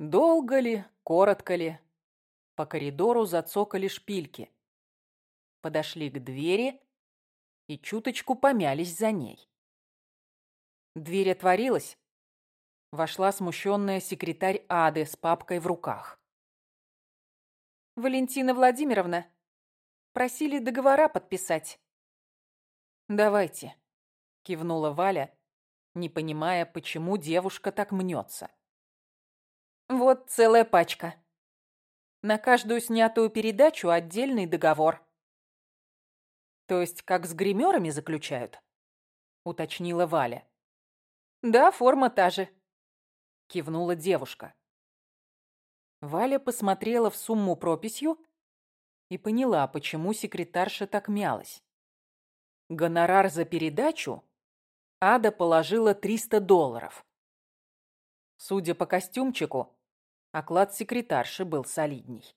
Долго ли, коротко ли, по коридору зацокали шпильки. Подошли к двери и чуточку помялись за ней. Дверь отворилась. Вошла смущенная секретарь Ады с папкой в руках. «Валентина Владимировна, просили договора подписать». «Давайте», — кивнула Валя, не понимая, почему девушка так мнется. «Вот целая пачка. На каждую снятую передачу отдельный договор». «То есть как с гримерами заключают?» — уточнила Валя. «Да, форма та же», — кивнула девушка. Валя посмотрела в сумму прописью и поняла, почему секретарша так мялась. Гонорар за передачу Ада положила 300 долларов. Судя по костюмчику, оклад секретарши был солидней.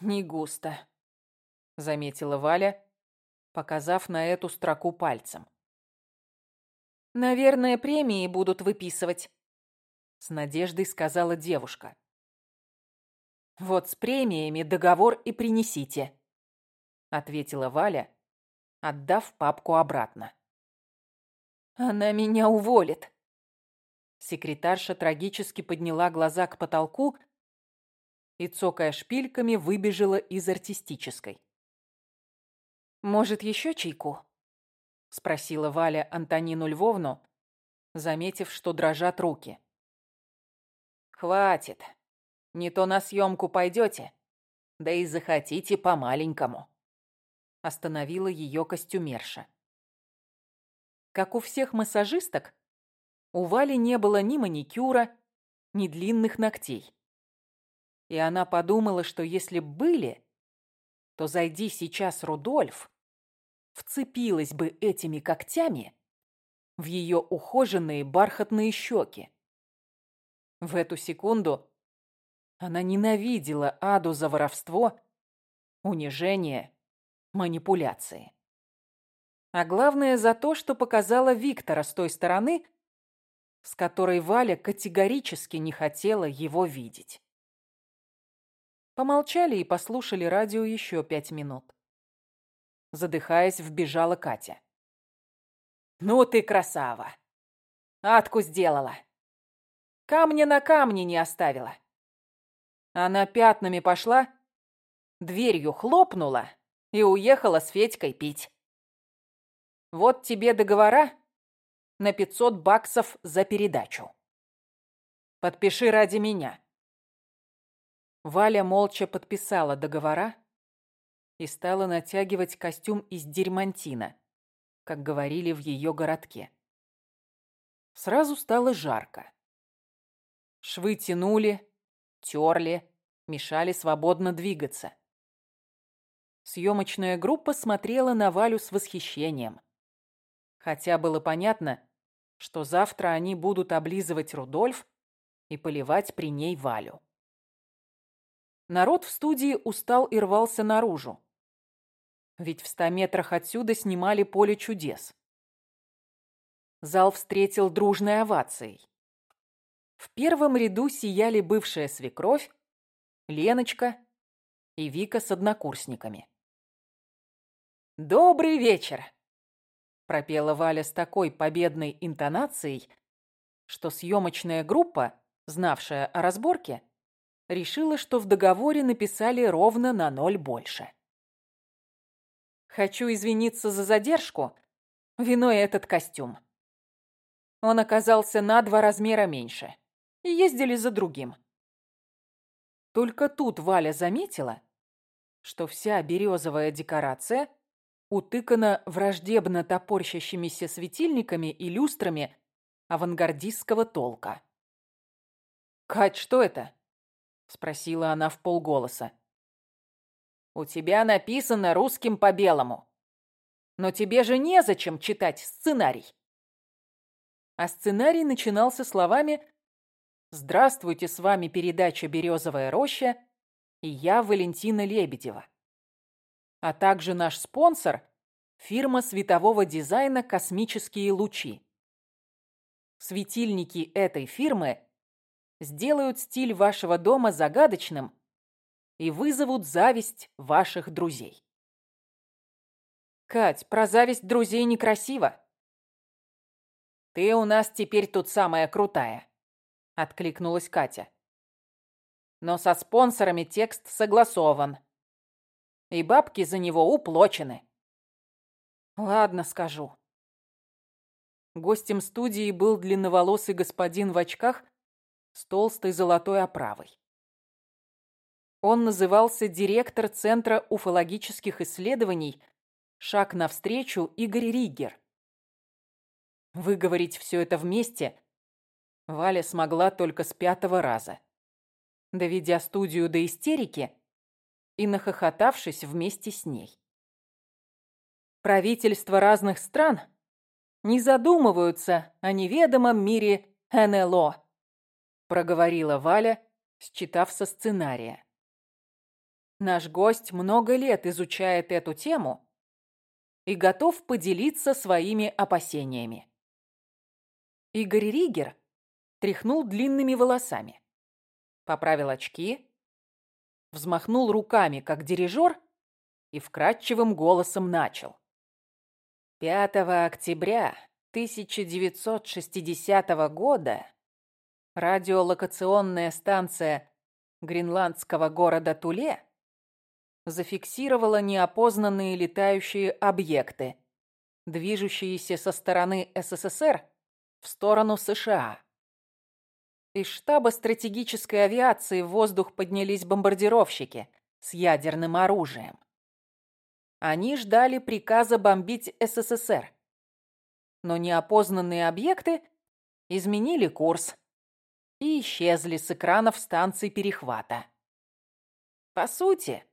«Не густо», — заметила Валя, показав на эту строку пальцем. «Наверное, премии будут выписывать», — с надеждой сказала девушка. «Вот с премиями договор и принесите», — ответила Валя, отдав папку обратно. «Она меня уволит». Секретарша трагически подняла глаза к потолку и, цокая шпильками, выбежала из артистической. «Может, еще чайку?» — спросила Валя Антонину Львовну, заметив, что дрожат руки. «Хватит. Не то на съемку пойдете, да и захотите по-маленькому», — остановила ее костюмерша. Как у всех массажисток, у Вали не было ни маникюра, ни длинных ногтей. И она подумала, что если были, то зайди сейчас Рудольф, вцепилась бы этими когтями в ее ухоженные бархатные щеки. В эту секунду она ненавидела Аду за воровство, унижение, манипуляции. А главное за то, что показала Виктора с той стороны, с которой Валя категорически не хотела его видеть. Помолчали и послушали радио еще пять минут задыхаясь, вбежала Катя. «Ну ты красава! Атку сделала! Камня на камне не оставила!» Она пятнами пошла, дверью хлопнула и уехала с Федькой пить. «Вот тебе договора на пятьсот баксов за передачу. Подпиши ради меня». Валя молча подписала договора, и стала натягивать костюм из дерьмантина, как говорили в ее городке. Сразу стало жарко. Швы тянули, терли, мешали свободно двигаться. Съемочная группа смотрела на Валю с восхищением. Хотя было понятно, что завтра они будут облизывать Рудольф и поливать при ней Валю. Народ в студии устал и рвался наружу. Ведь в ста метрах отсюда снимали поле чудес. Зал встретил дружной овацией. В первом ряду сияли бывшая свекровь, Леночка и Вика с однокурсниками. «Добрый вечер!» – пропела Валя с такой победной интонацией, что съемочная группа, знавшая о разборке, решила, что в договоре написали ровно на ноль больше. Хочу извиниться за задержку. Виной этот костюм. Он оказался на два размера меньше. И ездили за другим. Только тут Валя заметила, что вся березовая декорация утыкана враждебно топорщащимися светильниками и люстрами авангардистского толка. «Кать, что это?» — спросила она в полголоса. У тебя написано русским по белому. Но тебе же незачем читать сценарий. А сценарий начинался словами «Здравствуйте, с вами передача «Березовая роща» и я Валентина Лебедева. А также наш спонсор – фирма светового дизайна «Космические лучи». Светильники этой фирмы сделают стиль вашего дома загадочным и вызовут зависть ваших друзей. Кать, про зависть друзей некрасиво. Ты у нас теперь тут самая крутая, откликнулась Катя. Но со спонсорами текст согласован. И бабки за него уплочены. Ладно, скажу. Гостем студии был длинноволосый господин в очках с толстой золотой оправой. Он назывался директор Центра уфологических исследований «Шаг навстречу» Игорь Ригер. Выговорить все это вместе Валя смогла только с пятого раза, доведя студию до истерики и нахохотавшись вместе с ней. Правительства разных стран не задумываются о неведомом мире НЛО, проговорила Валя, считав со сценария. Наш гость много лет изучает эту тему и готов поделиться своими опасениями. Игорь Ригер тряхнул длинными волосами, поправил очки, взмахнул руками, как дирижер, и вкрадчивым голосом начал. 5 октября 1960 года радиолокационная станция гренландского города Туле зафиксировала неопознанные летающие объекты, движущиеся со стороны СССР в сторону США. Из штаба стратегической авиации в воздух поднялись бомбардировщики с ядерным оружием. Они ждали приказа бомбить СССР. Но неопознанные объекты изменили курс и исчезли с экранов станций перехвата. По сути,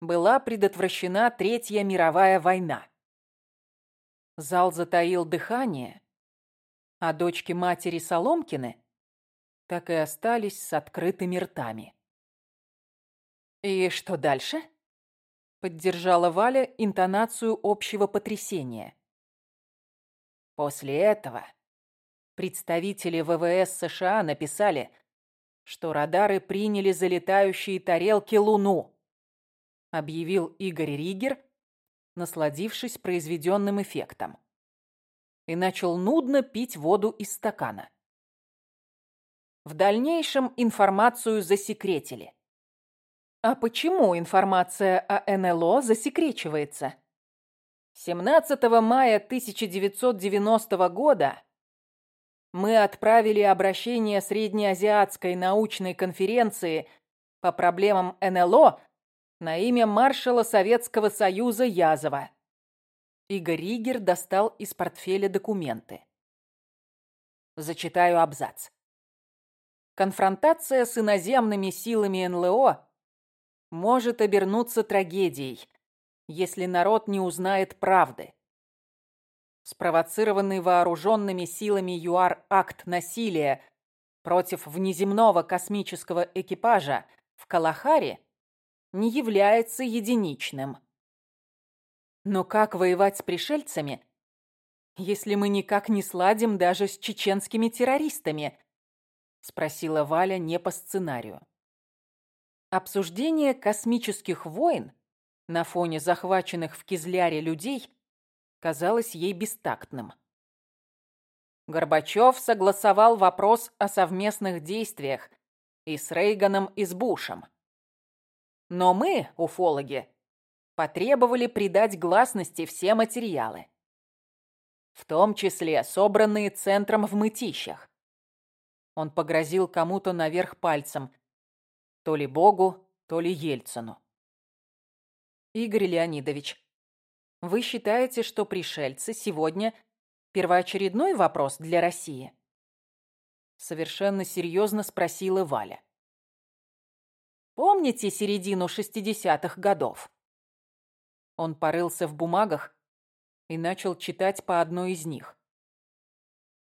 была предотвращена Третья мировая война. Зал затаил дыхание, а дочки матери Соломкины так и остались с открытыми ртами. «И что дальше?» — поддержала Валя интонацию общего потрясения. После этого представители ВВС США написали, что радары приняли залетающие тарелки Луну объявил Игорь Ригер, насладившись произведенным эффектом. И начал нудно пить воду из стакана. В дальнейшем информацию засекретили. А почему информация о НЛО засекречивается? 17 мая 1990 года мы отправили обращение Среднеазиатской научной конференции по проблемам НЛО на имя маршала Советского Союза Язова. Игорь Ригер достал из портфеля документы. Зачитаю абзац. Конфронтация с иноземными силами НЛО может обернуться трагедией, если народ не узнает правды. Спровоцированный вооруженными силами ЮАР акт насилия против внеземного космического экипажа в Калахаре не является единичным. Но как воевать с пришельцами, если мы никак не сладим даже с чеченскими террористами? Спросила Валя не по сценарию. Обсуждение космических войн на фоне захваченных в Кизляре людей казалось ей бестактным. Горбачев согласовал вопрос о совместных действиях и с Рейганом, и с Бушем. Но мы, уфологи, потребовали придать гласности все материалы. В том числе собранные центром в мытищах. Он погрозил кому-то наверх пальцем. То ли Богу, то ли Ельцину. Игорь Леонидович, вы считаете, что пришельцы сегодня первоочередной вопрос для России? Совершенно серьезно спросила Валя. Помните середину шестидесятых годов?» Он порылся в бумагах и начал читать по одной из них.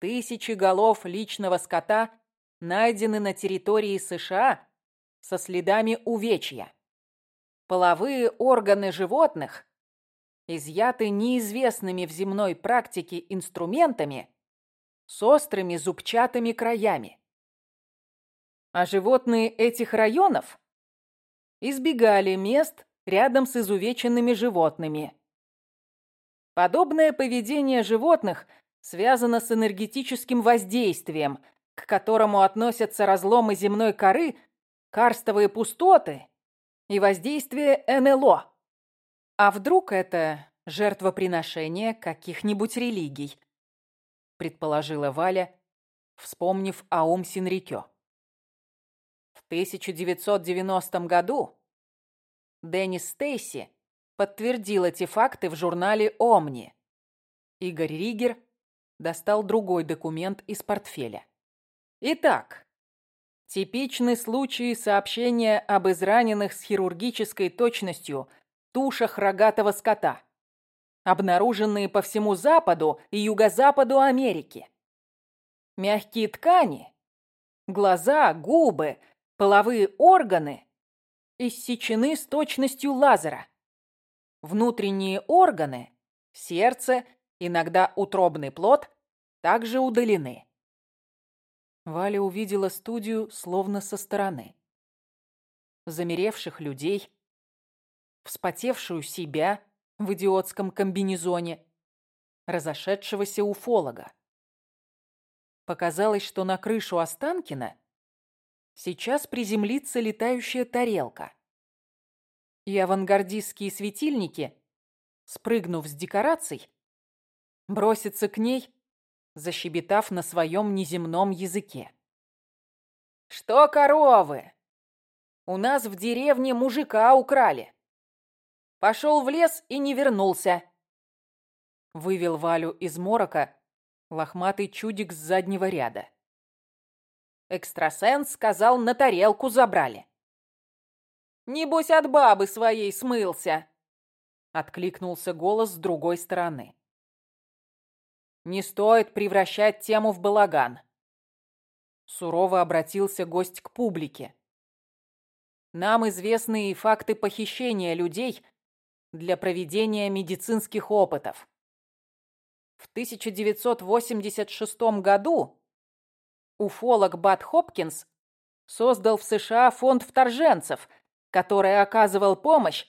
«Тысячи голов личного скота найдены на территории США со следами увечья. Половые органы животных изъяты неизвестными в земной практике инструментами с острыми зубчатыми краями. А животные этих районов избегали мест рядом с изувеченными животными. Подобное поведение животных связано с энергетическим воздействием, к которому относятся разломы земной коры, карстовые пустоты и воздействие НЛО. А вдруг это жертвоприношение каких-нибудь религий? Предположила Валя, вспомнив о Ум Синрикё. В 1990 году Деннис Стейси подтвердил эти факты в журнале «Омни». Игорь Ригер достал другой документ из портфеля. Итак, типичный случай сообщения об израненных с хирургической точностью тушах рогатого скота, обнаруженные по всему западу и юго-западу Америки. Мягкие ткани, глаза, губы, половые органы иссечены с точностью лазера. Внутренние органы, сердце, иногда утробный плод, также удалены. Валя увидела студию словно со стороны. Замеревших людей, вспотевшую себя в идиотском комбинезоне, разошедшегося уфолога. Показалось, что на крышу Останкина сейчас приземлится летающая тарелка. И авангардистские светильники, спрыгнув с декораций, бросятся к ней, защебетав на своем неземном языке. «Что коровы? У нас в деревне мужика украли. Пошел в лес и не вернулся». Вывел Валю из морока лохматый чудик с заднего ряда. Экстрасенс сказал, на тарелку забрали. «Небось, от бабы своей смылся!» Откликнулся голос с другой стороны. «Не стоит превращать тему в балаган!» Сурово обратился гость к публике. «Нам известны и факты похищения людей для проведения медицинских опытов. В 1986 году Уфолог Бат Хопкинс создал в США фонд вторженцев, который оказывал помощь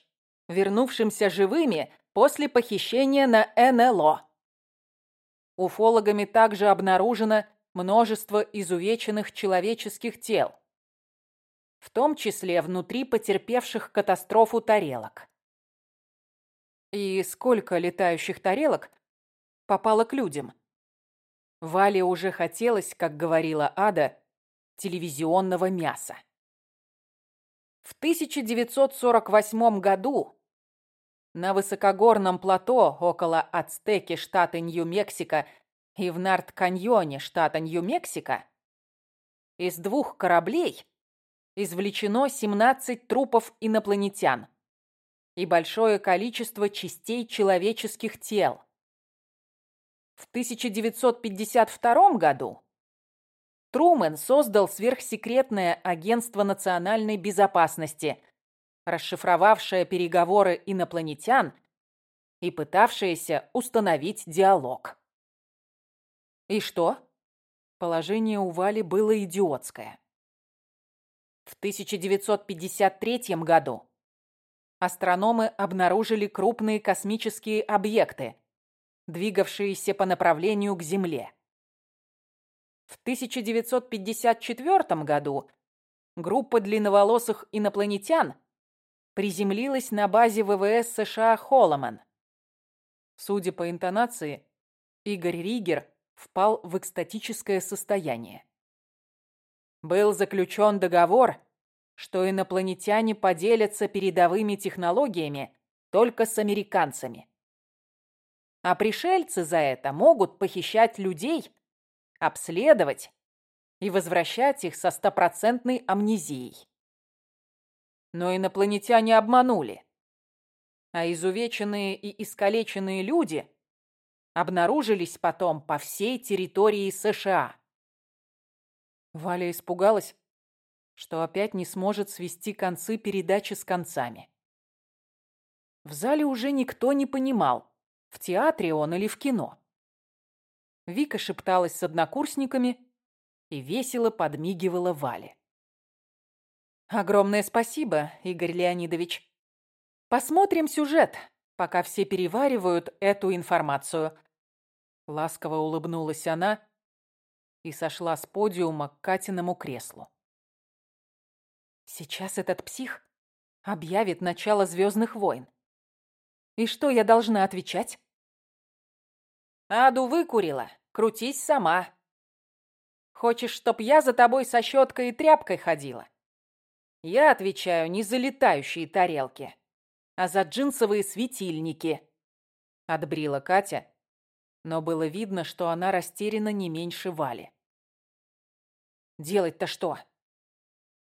вернувшимся живыми после похищения на НЛО. Уфологами также обнаружено множество изувеченных человеческих тел, в том числе внутри потерпевших катастрофу тарелок. И сколько летающих тарелок попало к людям? Вале уже хотелось, как говорила Ада, телевизионного мяса. В 1948 году на высокогорном плато около Ацтеки штата Нью-Мексико и в Нарт-каньоне штата Нью-Мексико из двух кораблей извлечено 17 трупов инопланетян и большое количество частей человеческих тел. В 1952 году Трумэн создал сверхсекретное агентство национальной безопасности, расшифровавшее переговоры инопланетян и пытавшееся установить диалог. И что? Положение у Вали было идиотское. В 1953 году астрономы обнаружили крупные космические объекты, двигавшиеся по направлению к Земле. В 1954 году группа длинноволосых инопланетян приземлилась на базе ВВС США Холломан. Судя по интонации, Игорь Ригер впал в экстатическое состояние. Был заключен договор, что инопланетяне поделятся передовыми технологиями только с американцами. А пришельцы за это могут похищать людей, обследовать и возвращать их со стопроцентной амнезией. Но инопланетяне обманули. А изувеченные и искалеченные люди обнаружились потом по всей территории США. Валя испугалась, что опять не сможет свести концы передачи с концами. В зале уже никто не понимал, в театре он или в кино. Вика шепталась с однокурсниками и весело подмигивала Вале. Огромное спасибо, Игорь Леонидович. Посмотрим сюжет, пока все переваривают эту информацию. Ласково улыбнулась она и сошла с подиума к Катиному креслу. Сейчас этот псих объявит начало Звездных войн. И что я должна отвечать? Аду выкурила. Крутись сама. Хочешь, чтоб я за тобой со щеткой и тряпкой ходила? Я отвечаю не за летающие тарелки, а за джинсовые светильники. Отбрила Катя, но было видно, что она растеряна не меньше Вали. Делать-то что?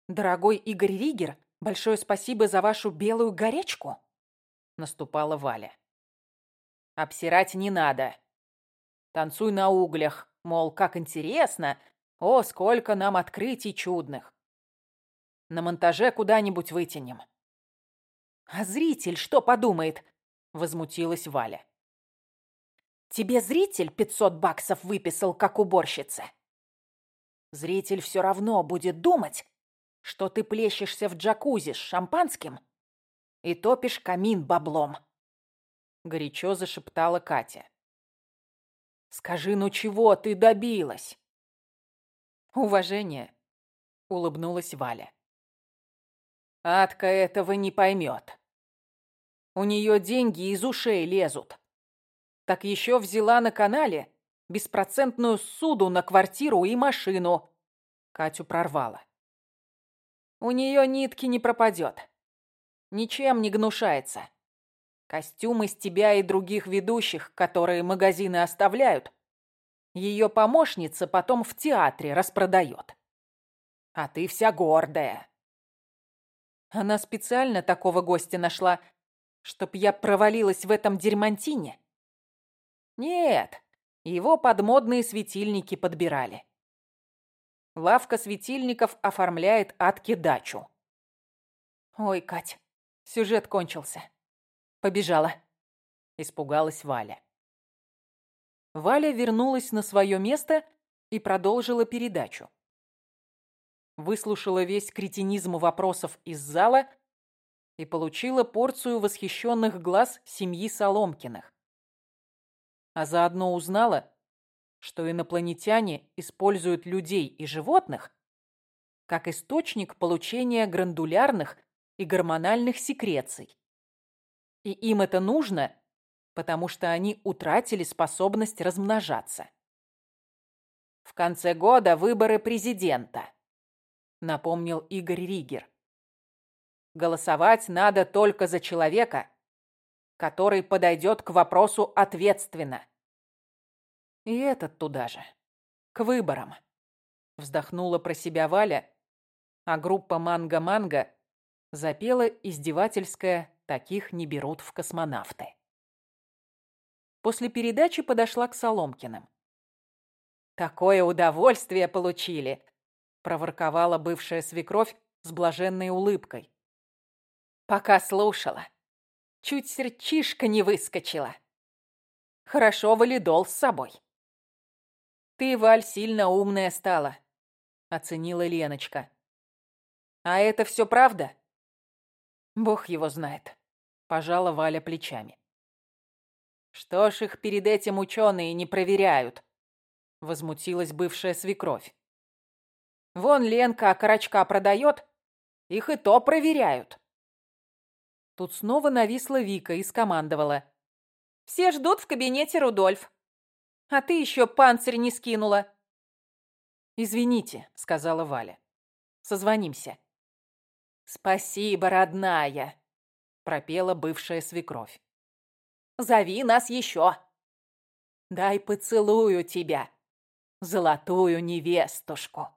Дорогой Игорь Ригер, большое спасибо за вашу белую горячку. Наступала Валя. Обсирать не надо. Танцуй на углях, мол, как интересно. О, сколько нам открытий чудных. На монтаже куда-нибудь вытянем. А зритель что подумает? Возмутилась Валя. Тебе зритель 500 баксов выписал, как уборщица. Зритель все равно будет думать, что ты плещешься в джакузи с шампанским и топишь камин баблом. Горячо зашептала Катя. Скажи, ну чего ты добилась? Уважение, улыбнулась Валя. Адка этого не поймет. У нее деньги из ушей лезут. Так еще взяла на канале беспроцентную суду на квартиру и машину. Катю прорвала. У нее нитки не пропадет. Ничем не гнушается. Костюмы с тебя и других ведущих, которые магазины оставляют, ее помощница потом в театре распродает. А ты вся гордая. Она специально такого гостя нашла, чтоб я провалилась в этом дерьмантине? Нет, его подмодные светильники подбирали. Лавка светильников оформляет Атке дачу. Ой, Кать, сюжет кончился. Побежала. Испугалась Валя. Валя вернулась на свое место и продолжила передачу. Выслушала весь кретинизм вопросов из зала и получила порцию восхищенных глаз семьи Соломкиных. А заодно узнала, что инопланетяне используют людей и животных как источник получения грандулярных и гормональных секреций. И им это нужно, потому что они утратили способность размножаться. В конце года выборы президента, напомнил Игорь Ригер. Голосовать надо только за человека, который подойдет к вопросу ответственно. И этот туда же, к выборам. Вздохнула про себя Валя, а группа «Манго-манго» запела издевательское Таких не берут в космонавты. После передачи подошла к Соломкиным. «Такое удовольствие получили!» – проворковала бывшая свекровь с блаженной улыбкой. «Пока слушала. Чуть сердчишка не выскочила. Хорошо валидол с собой». «Ты, Валь, сильно умная стала», – оценила Леночка. «А это все правда?» «Бог его знает», Пожала Валя плечами. Что ж их перед этим ученые не проверяют? Возмутилась бывшая свекровь. Вон Ленка окорочка продает, их и то проверяют. Тут снова нависла Вика и скомандовала. «Все ждут в кабинете, Рудольф. А ты еще панцирь не скинула». «Извините», — сказала Валя. «Созвонимся». «Спасибо, родная», пропела бывшая свекровь. «Зови нас еще! Дай поцелую тебя, золотую невестушку!»